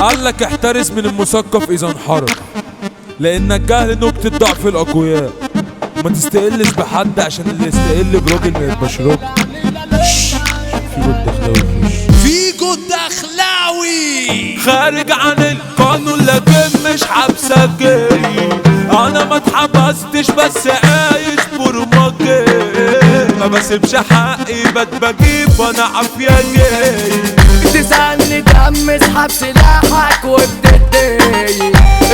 قال لك احترس من المثقف إذا انحرف لأن الجهل نكتة ضعف الأقوياء. ما تستقلش بحد عشان اللي يستقل براجل ما يبقاش راجل. في رد دخلاوي في الدخلاوي خارج عن القانون لكن مش حبسك أنا ما اتحبستش بس عايش برمجي ما بسيبش حقي بت بجيب وأنا عافية جاي. تسألني تأمس حب سلاحك وبتدي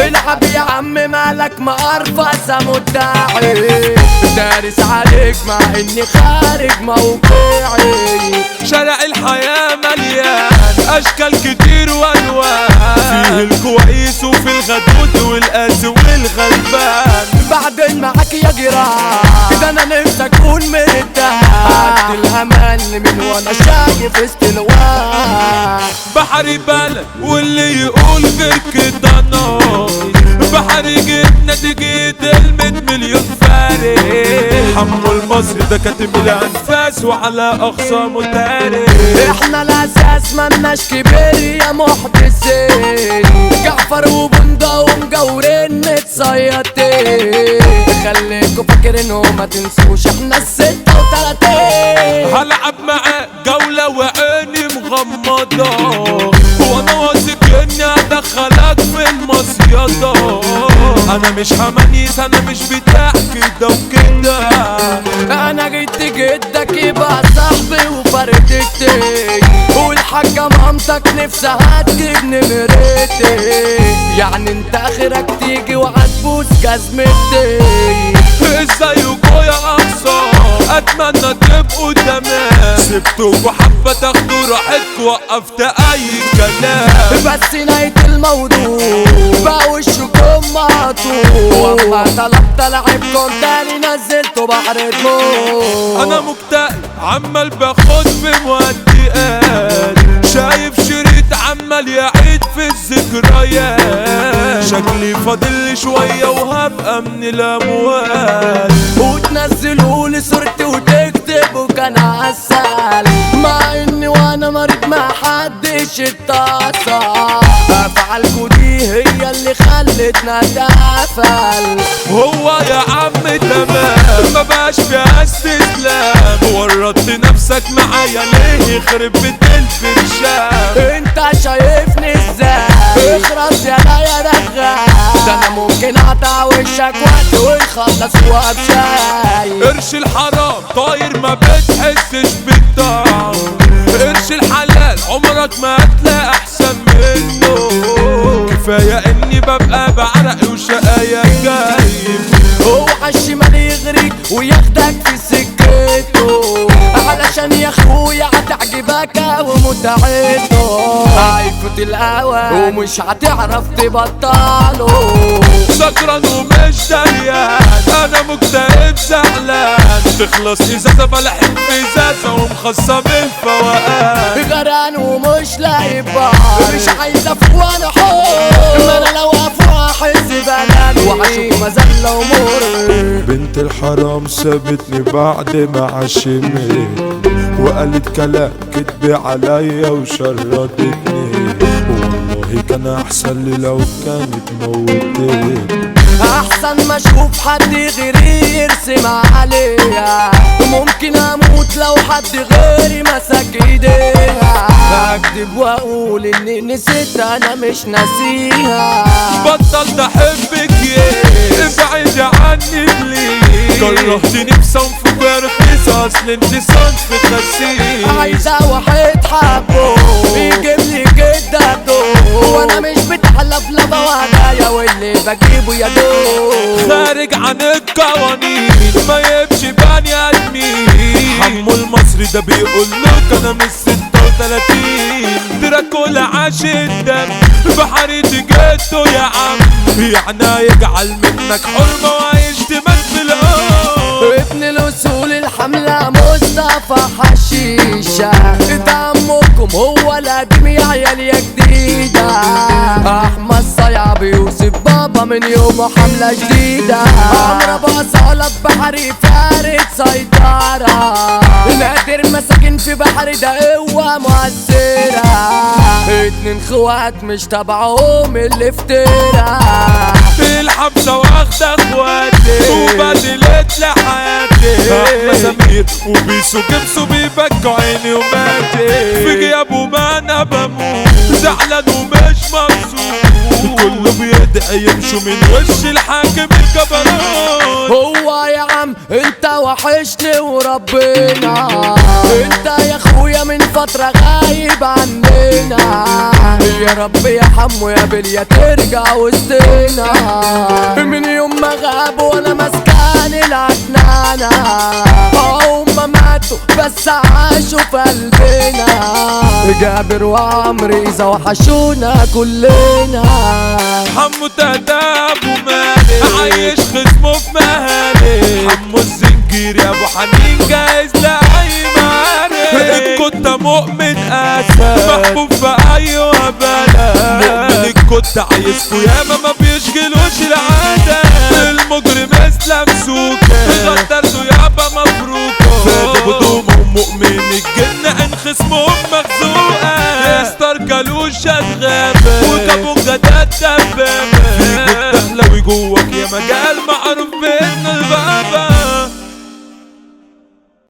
العب يا عم مالك ما ارفس مدعي دارس عليك مع إني خارج موقعي. شارع الحياة مليان أشكال كتير وألوان. فيه الكويس وفي الغدود والقاسي والغلبان. بعدين معاك يا جيران ده أنا نفسي اكون مرتاح. قد الهمل من وأنا شايف استلوان بحري بلد واللي يقول غير كده نار بحري جبنا تجيت الميت مليون فارس. حمو المصري ده كاتب الأنفاس وعلى أقسامه تاريخ إحنا الأساس ملناش كبير يا محدثين جعفر وبندا ومجورين متصيطين. خليكوا فاكرين وما تنسوش إحنا الستة وتلاتين. هلعب معاه جولة وعيني مغمضة وأنا واثق اني ادخلك في المصيدة أنا مش همانيس أنا مش بتاع كده وكده أنا جيت جدك يبقى صاحبي وفردتي. والحاجة مامتك نفسها تجيب نمرتي يعني انت آخرك تيجي وهتبوس جزمتي. ازيكوا يا اقصى أتمنى تبقوا تمام سبتوكوا حبة تاخدوا راحتكوا وقفت أي كلام. بس نهاية الموضوع بقى وشكم مقطوع. وأما طلبت لعبكم تاني نزلته بحر دموع أنا مكتئب عمال باخد في موديات شايف عمال يعيد في الذكريات. شكلي فاضل شوية وهبقى من الاموال وتنزلوا لي صورتي وتكتبوا كان عسل مع إني وأنا مريض ما حدش اتصل افعالكوا دي هي اللي خلتنا نتقفل. هو يا عم تمام ما بقاش فيها استسلام. ورطت نفسك معايا ليه يخرب بيت الفرشام ده أنا ممكن أقطع وشك وقت ونخلص وابشاي قرش الحرام طاير ما بتحسش بالطعم قرش الحلال عمرك ما هتلاقي أحسن منه. كفاية إني ببقى بعرق وشقايا جايب. اوعى الشمال يغريك وياخدك علشان يا اخويا هتعجبك ومتعته. هيفوت الأوان ومش هتعرف تبطله. سكران ومش دريان أنا مكتئب زعلان. تخلص ازازه بلحم في ازازه ومخصم الفوقان غران ومش لاقي بار مش عايز افوق وأنا حر ما أنا لو افوق احس بنان وهشوف مزله ومر بنت الحرام سابتني بعد ما عشمت. وقالت كلام كدب عليا وشرطتني والله كان أحسن لي لو كانت موتتني. أحسن ما أشوف حد غيري يرسم عليها. ممكن أموت لو حد غيري مسك إيديها. أكذب وأقول إني نسيت أنا مش ناسيها. بطلت أحبك يا ابعد عني بليز. كرهتني بصنف برخيص اصل انت صنف خسيس عايزة واحد حبه. يجيب لي جدته وأنا مش بتحلف لا بوعدايا واللي بجيبه يا دوب خارج عن القوانين ما يمشي بني آدمين. حمو المصري ده بيقول لك أنا مش 36 دراكولا عاش الدم بحريتي جيته يا عم. يعني يجعل منك حرمة وهيشتمك مصطفى حشيشة. دمكم هو القديم يا عيال يا جديدة احمد صيعب يوسف بابا من يوم حملة جديدة. عمرو بصالة بحري فارد سيطرة. نادر مساكن في بحر ده قوة مؤثرة. اتنين خوات مش تبعهم اللي افترا الحبسة واخدة اخواتي وبدلت لحياتي. احمد سمير وبيسو جبسو بيبكوا عيني وماتي. في غيابه ما أنا بموت. زعلان ومش مبسوط. كله بيدعي يمشوا من وش الحاكم الجبروت. هو يا عم انت وحشني وربنا. انت يا اخويا من فترة غايب عننا يا رب يا حمو يا بليا ترجع وسطنا من يوم ما غاب وأنا مسكان العدنانة هم ماتوا بس عاشوا في قلبنا. جابر وعمرو إذا وحشونا كلنا. حمو تهداب ومالي عايش خصمه في مهالي. حمو الزنجير يا أبو حنين مالي كنت مؤمن اسد محبوب في أي وبلد مؤمن كنت عايزكوا ياما ما بيشغلوش العادة. المجرم اسلام سوكا. غدرته يابا مبروكة فادي بدومه ومؤمن الجنة إن خصمهم مخزوقة. يستر كالوشة غابة وجابوا غدات دبابة. فيكوا الدخلوي جواك يا مجال معروف